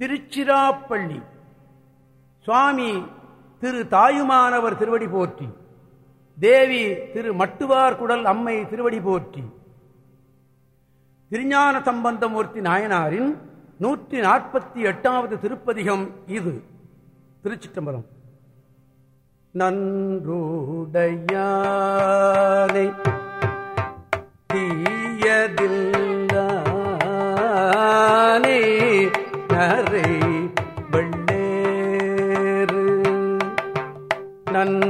திருச்சிராப்பள்ளி. சுவாமி திரு தாயுமானவர் திருவடி போற்றி. தேவி திரு மட்டுவார் குடல் அம்மை திருவடி போற்றி. திருஞான சம்பந்தமூர்த்தி நாயனாரின் நூற்றி நாற்பத்தி எட்டாவது திருப்பதிகம் இது. திருச்சிட்டம்பரம் நன்றுடையானை தீயதில் நரை வெள்ளேறு. நன்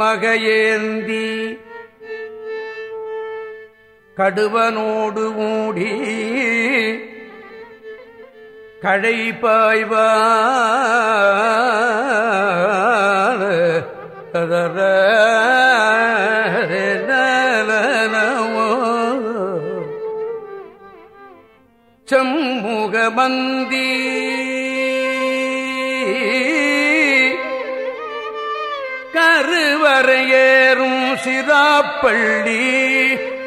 மகையேந்தி. கடுவனோடு மூடி கழை பாய்வா செம்முகமந்தி கருவறையேறும் சிராப்பள்ளி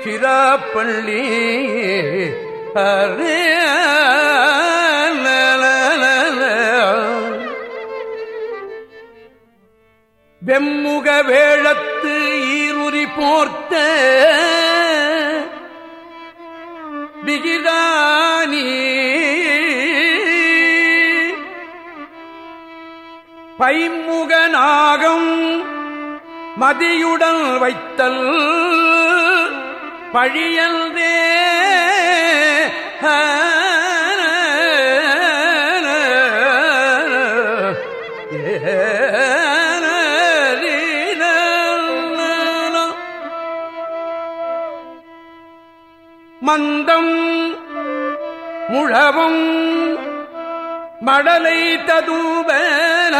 சிராப்பள்ளி அரே வெம்முக வேளத்து ஈருரி போர்த்த விகிதானி. பைமுகநாகம் மதியுடன் வைத்தல் பழியல்தே மந்தம் முழவும் மடலை ததுவன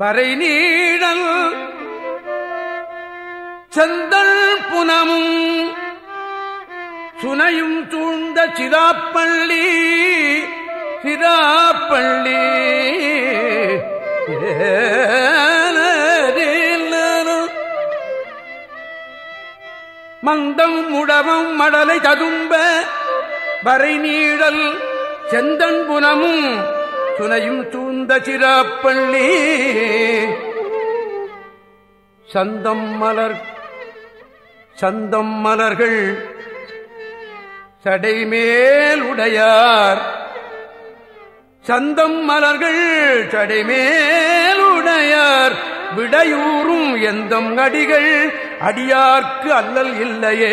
வரை நீடல் செந்தல் புனமும் சுனையும் சூழ்ந்த சிதாப்பள்ளி ஏ மந்தம் முடவம் மடலை ததும்ப வரை நீழல் செந்தன் புனமும் துணையும் தூந்த சிராப்பள்ளி சந்தம் மலர் சந்தம் மலர்கள் சடைமேல் உடையார். சந்தம் மலர்கள் சடைமேல் உடையார். விடையூறும் எந்தம் அடிகள் அடியார்க்கு அல்லல் இல்லையே.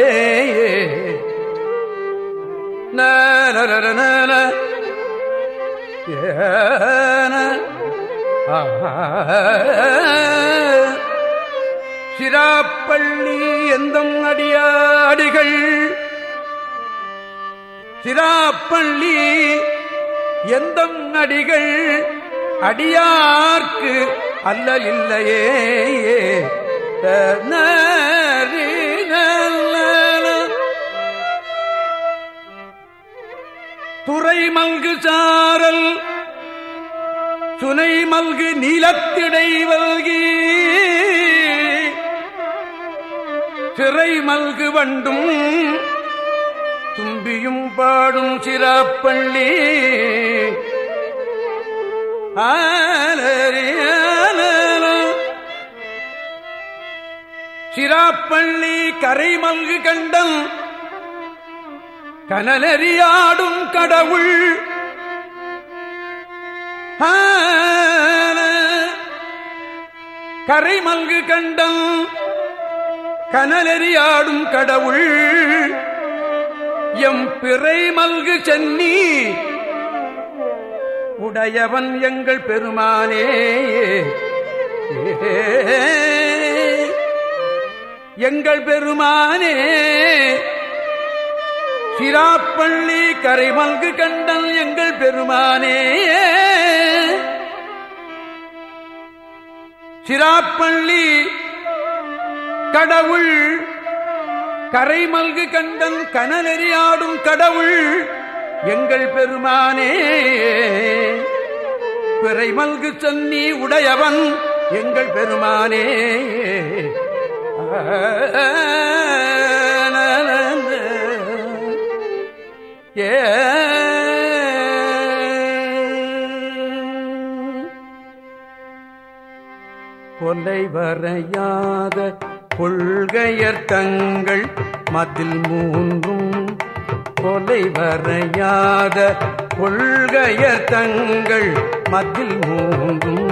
சிராப்பள்ளி எந்தம் அடியாடிகள்? சிராப்பள்ளி எந்தம் அடிகள்? அடியார்க்கு அல்லல் இல்லையே. தனரி துறை மல்கு சாரல் சுனை மல்கு நீலத்திடை வல்கி. சிறை மல்கு வண்டும் தும்பியும் பாடும் சிராப்பள்ளி. ஆலரியா சிராப்பள்ளி கரை மல்கு கண்டம் கனலெறியாடும் கடவுள் ஆன. கரை மல்கு கண்டம் கனலெறியாடும் கடவுள் எம் பிறை மல்கு சென்னி உடையவன் எங்கள் பெருமானே ஏ எங்கள் பெருமானே சிராப்பள்ளி கரைமல்கு கண்டன் எங்கள் பெருமானே. சிராப்பள்ளி கடவுள் கரைமல்கு கண்டன் கனலெறியாடும் கடவுள் எங்கள் பெருமானே. பிறைமல்கு சென்னி உடையவன் எங்கள் பெருமானே. ஏ கொலை வரையாத கொள்கையர் தங்கள் மதில் மூன்றும் கொலை வரையாத கொள்கையர் தங்கள் மதில் மூன்றும்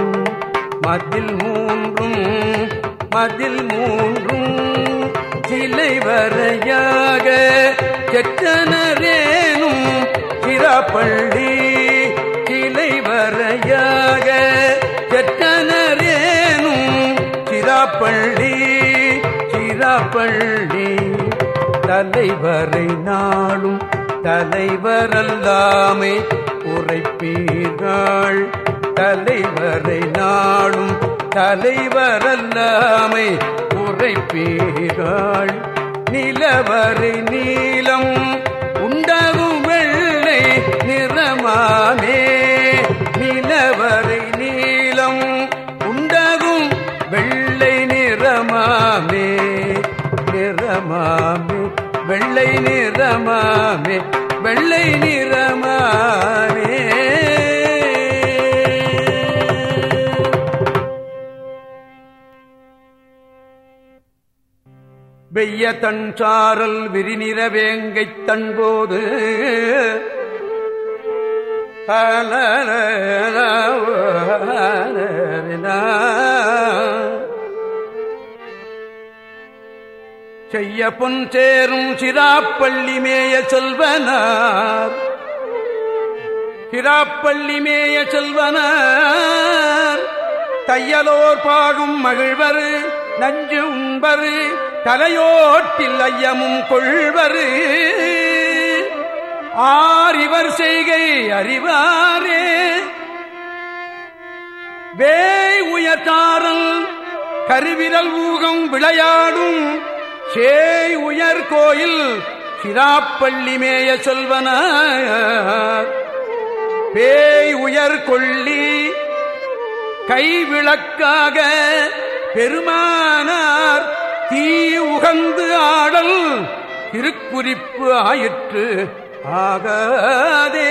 மதில் மூன்றும் அதில் மூன்றும் சிலை வரையாக செற்றனரேனும் சிறப்பள்ளி சிலை வரையாக செற்றனரேனும் சிறப்பள்ளி சிறப்பள்ளி. தலைவரை நாளும் தலைவரல்லாமை உரைப்பீர்கள். தலைவரை நாளும் தலைவரல்லாமை உரைப்பீர்கள் நிலவரை நீளம் உண்டாகும் வெள்ளை நிறமாமே நிலவரை நீளம் உண்டகும் வெள்ளை நிறமாமே நிறமாமே வெள்ளை நிறமாமே வெள்ளை நிற வெய்ய தன் சாரல் விரிநிற வேங்கைத் தன்போது. செய்ய பொன் சேரும் சிராப்பள்ளி மேய செல்வனார். சிராப்பள்ளி மேய செல்வனார். தையலோர் பாகும் மகிழ்வரு நஞ்சு உண்பரு தலையோட்டில் ஐயமும் கொள்வரு. ஆறிவர் செய்கை அறிவாரே. வேய் உயர்த்தாரல் கருவிரல் ஊகம் விளையாடும். சேய் உயர் கோயில் சிராப்பள்ளி மேய சொல்வன. பேய் உயர் கொள்ளி கைவிளக்காக பெருமானார் தீ உகந்து ஆடல் திருக்குறிப்பு ஆயிற்று. ஆகாதே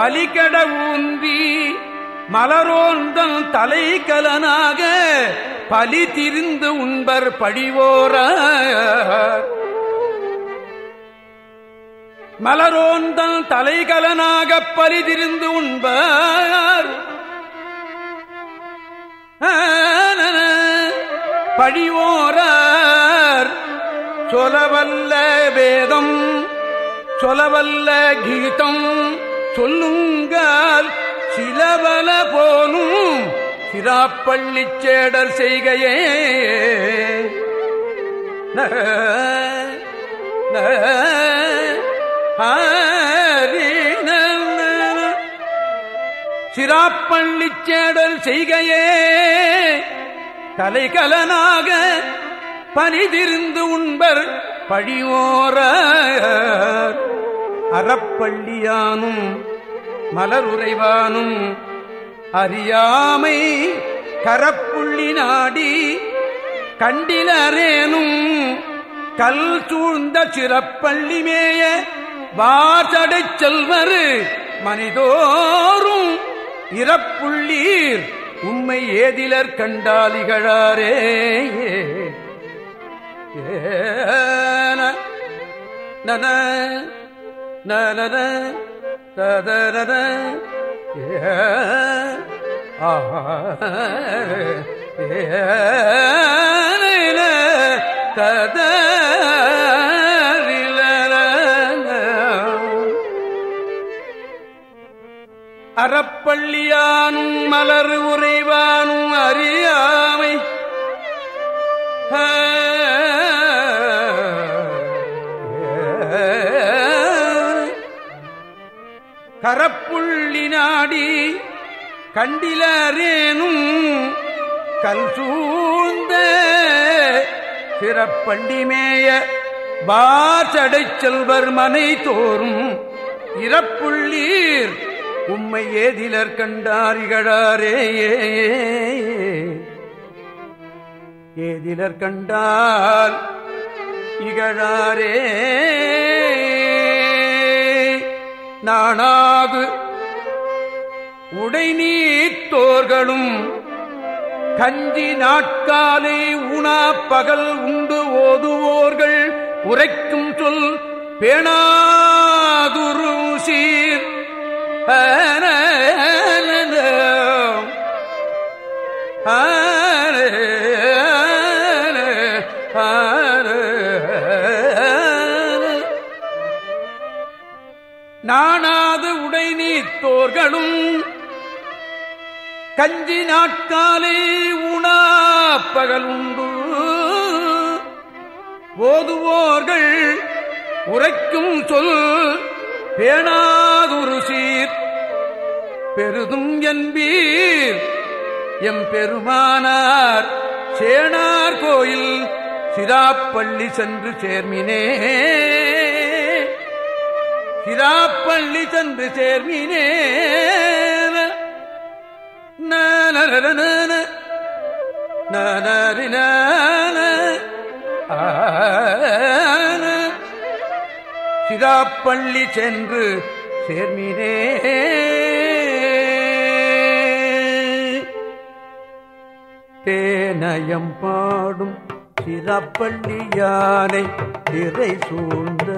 வலிகட பலிகட ஊன்றி மலரோந்தன் தலைக்கலனாக பலி திரிந்து உண்பர் பழிவோர. மலரோந்தன் தலைகலனாக பலி திரிந்து உண்பர். பழிவோரார். சொலவல்ல வேதம் சொலவல்ல கீதம் சொல்லுங்கள். சிலவல போனும். சிராப்பள்ளி சேடர் செய்கையே. சிராப்பள்ளி சேடல் செய்கையே. தலைகலனாக பனிதிருந்து உண்பர் பழியோர அறப்பள்ளியானும் மலருறைவானும் அறியாமை கரப்புள்ளி நாடி கண்டிலரேனும் கல் சூழ்ந்த சிறப்பள்ளி மேய வாசடை செல்வர் மனிதோறும் இறப்புள்ளீர். உம்மை ஏதிலர் கண்டாலிகழாரே. ஏன நன நன ததரன அறப்பள்ளியானும் மலர் உறைவானும் அறி கரப்புள்ளி நாடி கண்டிலரேனும் கல் சூழ்ந்த சிறப்பண்டிமேய பாசடை செல்வர் மனை தோறும் இறப்புள்ளீர் உம்மை ஏதிலர் கண்டாரிகழாரே ஏதிலர் கண்டால் இகழாரே. நானாகு உடைநீத்தோர்களும் கஞ்சி நாட்காலை உணா பகல் உண்டு ஓதுவோர்கள் உரைக்கும் சொல் பேணாதுரு சீர். நாணாது உடை நீத்தோர்களும் கஞ்சி நாட்காலே உணா பகல் உண்டு போதுவோர்கள் உரைக்கும் சொல் பேணாதுரு சீர். பெருதும் என்பீர் எம் பெருமானார். சேனார் கோயில் சிதாப்பள்ளி சென்று சேர்மினே. சிதாப்பள்ளி சென்று சேர்மினே. சிதாப்பள்ளி சென்று சேர்மினே. தேனயம் பாடும் சிறப்பள்ளி யானை திரை சூழ்ந்த.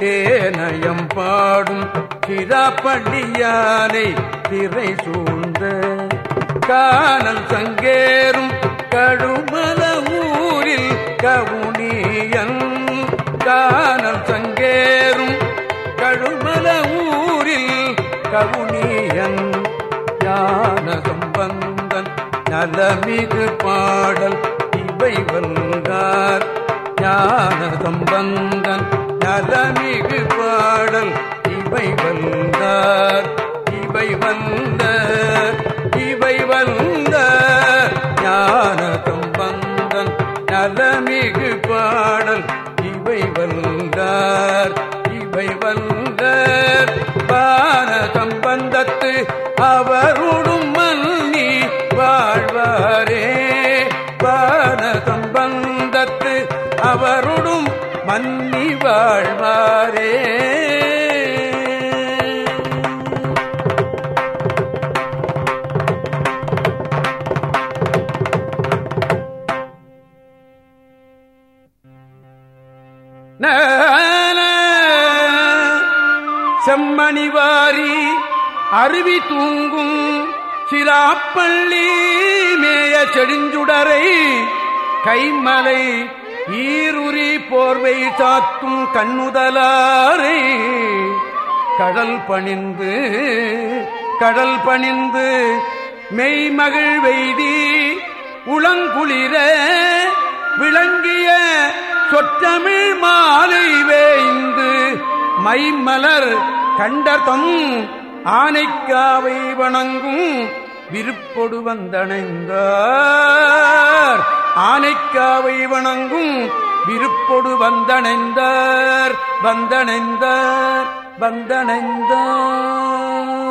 தேனயம் பாடும் சிறப்பள்ளி யானை திரை சூழ்ந்த. காணல் சங்கேறும் கடுமல ஊரில் கவுனியன். காணல் சங்கேறும் கடுமல ஊரில் கவுனியன். ஞான சம்பந்தன் நலமிகு பாடல் இவை வந்தார். ஞான சம்பந்தன் நலமிகு பாடல் இவை வந்தார். இவை வந்த இவை செம்மணிவாரி அருவி தூங்கும் சிராப்பள்ளி மேய செடிஞ்சுடரை கைமலை ஈருரி போர்வை சாத்தும் கண்ணுதலாரை கடல் பணிந்து கடல் பணிந்து மெய்மகிழ் வெய்தி உளங்குளிர விளங்கிய சொற்றமிழ் மாலை வேய்ந்து மைமலர் கண்டதம் ஆனைக்காவை வணங்கும் விருப்பொடு வந்தணைந்தார். ஆனைக்காவை வணங்கும் விருப்பொடு வந்தணைந்தார். வந்தணைந்தார். வந்தணைந்தார்.